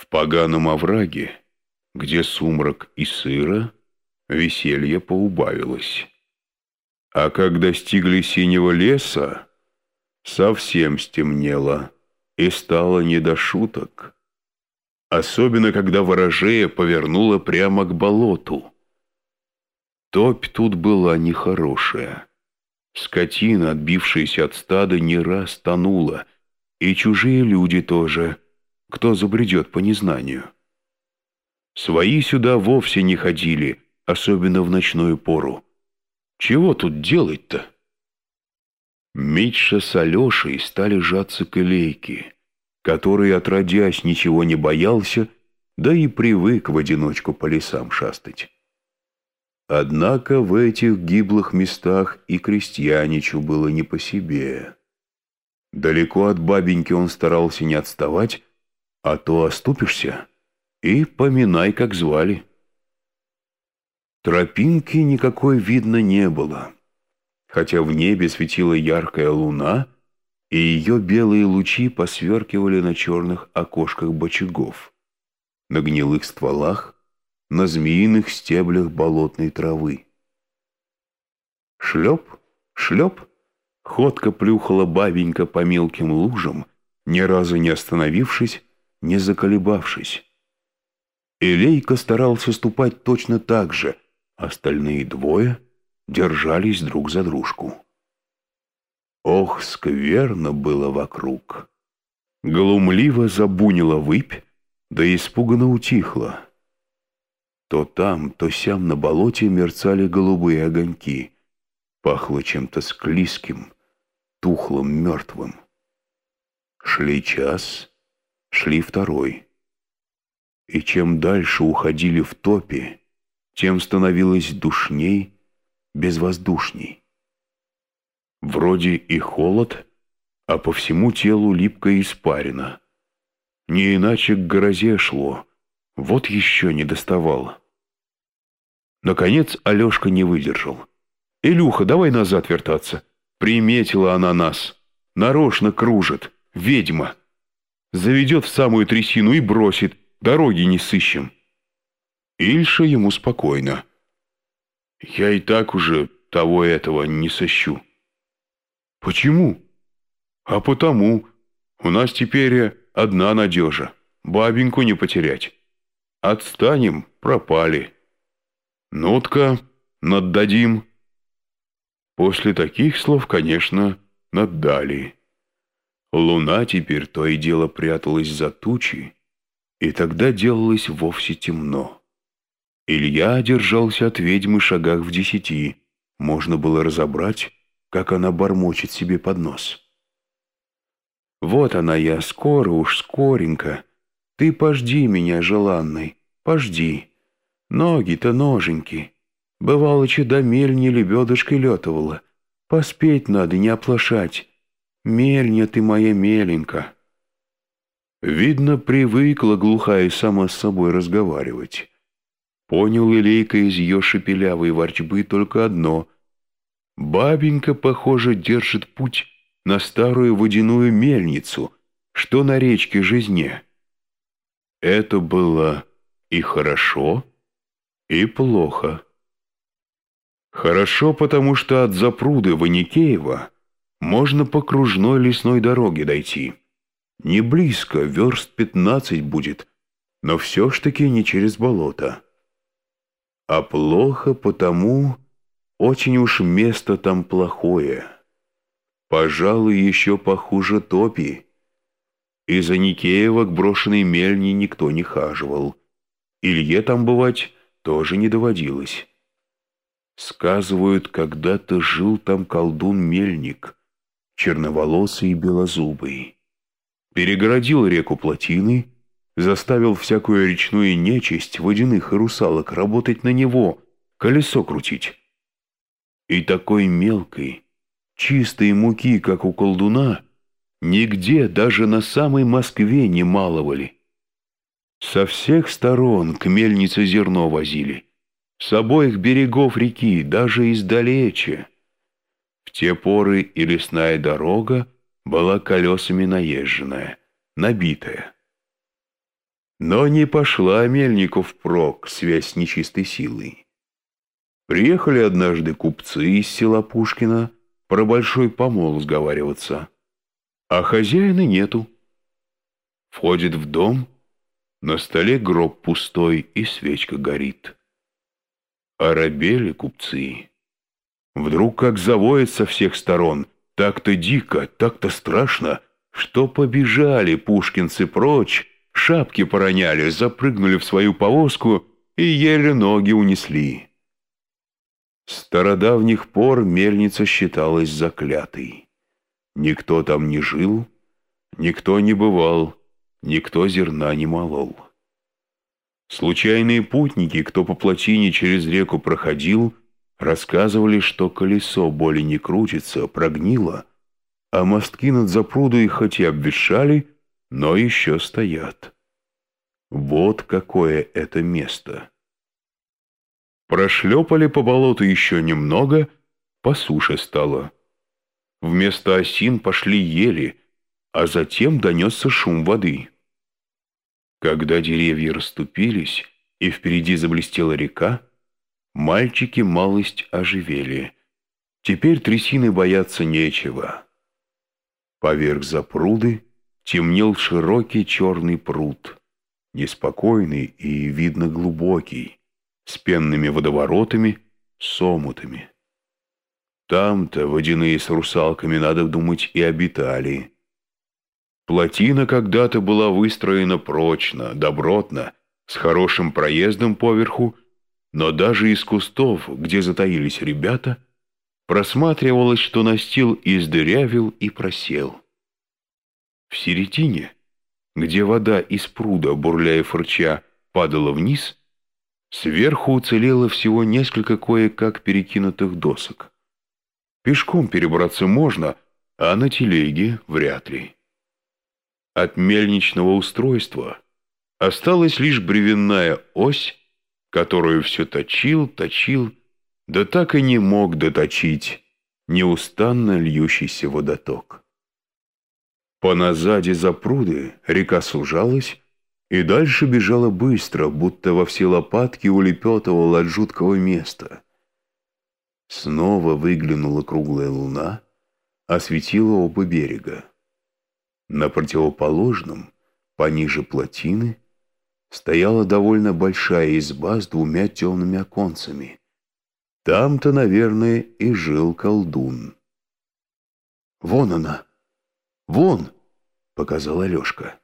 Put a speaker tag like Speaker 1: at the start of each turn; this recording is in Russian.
Speaker 1: В поганом овраге, где сумрак и сыро, веселье поубавилось. А как достигли синего леса, совсем стемнело и стало не до шуток. Особенно, когда ворожея повернула прямо к болоту. Топь тут была нехорошая. Скотина, отбившаяся от стада, не раз тонула, и чужие люди тоже, кто забредет по незнанию. Свои сюда вовсе не ходили, особенно в ночную пору. Чего тут делать-то? Митша с Алешей стали жаться к Илейке, который, отродясь, ничего не боялся, да и привык в одиночку по лесам шастать. Однако в этих гиблых местах и крестьяничу было не по себе. Далеко от бабеньки он старался не отставать, а то оступишься и поминай, как звали. Тропинки никакой видно не было, хотя в небе светила яркая луна, и ее белые лучи посверкивали на черных окошках бочагов, на гнилых стволах, на змеиных стеблях болотной травы. Шлеп, шлеп, ходко плюхала бабенька по мелким лужам, ни разу не остановившись, не заколебавшись. Илейка старался ступать точно так же, остальные двое держались друг за дружку. Ох, скверно было вокруг. Глумливо забунила выпь, да испуганно утихла. То там, то сям на болоте мерцали голубые огоньки. Пахло чем-то склизким, тухлым, мертвым. Шли час, шли второй. И чем дальше уходили в топе, тем становилось душней, безвоздушней. Вроде и холод, а по всему телу липкая испарина. Не иначе к грозе шло, вот еще не доставало. Наконец Алешка не выдержал. «Илюха, давай назад вертаться. Приметила она нас. Нарочно кружит. Ведьма. Заведет в самую трясину и бросит. Дороги не сыщем». Ильша ему спокойно. «Я и так уже того этого не сыщу». «Почему?» «А потому. У нас теперь одна надежа. Бабеньку не потерять. Отстанем, пропали». Нотка, наддадим. После таких слов, конечно, наддали. Луна теперь то и дело пряталась за тучи, и тогда делалось вовсе темно. Илья держался от ведьмы шагах в десяти. Можно было разобрать, как она бормочет себе под нос. «Вот она я, скоро уж, скоренько. Ты пожди меня, желанный, пожди». Ноги-то ноженьки. Бывало, че до мельни лебедушкой летывала. Поспеть надо, не оплошать. Мельня ты моя меленька. Видно, привыкла глухая сама с собой разговаривать. Понял Илейка из ее шепелявой ворчбы только одно. Бабенька, похоже, держит путь на старую водяную мельницу, что на речке Жизне. Это было и хорошо, и плохо. Хорошо, потому что от запруды Ваникеева можно по кружной лесной дороге дойти. Не близко, верст пятнадцать будет, но все ж таки не через болото. А плохо потому, очень уж место там плохое. Пожалуй, еще похуже топи. Из Аникеева к брошенной мельни никто не хаживал. Илье там бывать тоже не доводилось. Сказывают, когда-то жил там колдун-мельник, черноволосый и белозубый. Перегородил реку плотины, заставил всякую речную нечисть, водяных и русалок работать на него, колесо крутить. И такой мелкой, чистой муки, как у колдуна, нигде, даже на самой Москве не маловали. Со всех сторон к мельнице зерно возили. С обоих берегов реки, даже издалече. В те поры и лесная дорога была колесами наезженная, набитая. Но не пошла мельнику впрок связь с нечистой силой. Приехали однажды купцы из села Пушкина про большой помол сговариваться, а хозяина нету. Входит в дом, на столе гроб пустой и свечка горит. Оробели купцы. Вдруг как завоет со всех сторон, так-то дико, так-то страшно, что побежали пушкинцы прочь, шапки пороняли, запрыгнули в свою повозку и еле ноги унесли. С стародавних пор мельница считалась заклятой. Никто там не жил, никто не бывал, никто зерна не молол. Случайные путники, кто по плотине через реку проходил, рассказывали, что колесо более не крутится, прогнило, а мостки над запрудой хоть и обветшали, но еще стоят. Вот какое это место. Прошлепали по болоту еще немного, по суше стало. Вместо осин пошли ели, а затем донесся шум воды. Когда деревья расступились и впереди заблестела река, мальчики малость оживели. Теперь трясины бояться нечего. Поверх запруды темнел широкий черный пруд, неспокойный и, видно, глубокий, с пенными водоворотами, с омутами. Там-то водяные с русалками, надо думать, и обитали. Плотина когда-то была выстроена прочно, добротно, с хорошим проездом поверху, но даже из кустов, где затаились ребята, просматривалось, что настил издырявил и просел. В середине, где вода из пруда, бурляя фырча, падала вниз, сверху уцелело всего несколько кое-как перекинутых досок. Пешком перебраться можно, а на телеге вряд ли. От мельничного устройства осталась лишь бревенная ось, которую все точил, точил, да так и не мог доточить неустанно льющийся водоток. По назаде запруды река сужалась и дальше бежала быстро, будто во все лопатки улепетывала от жуткого места. Снова выглянула круглая луна, осветила оба берега. На противоположном, пониже плотины, стояла довольно большая изба с двумя темными оконцами. Там-то, наверное, и жил колдун. «Вон она! Вон!» — показал Алешка.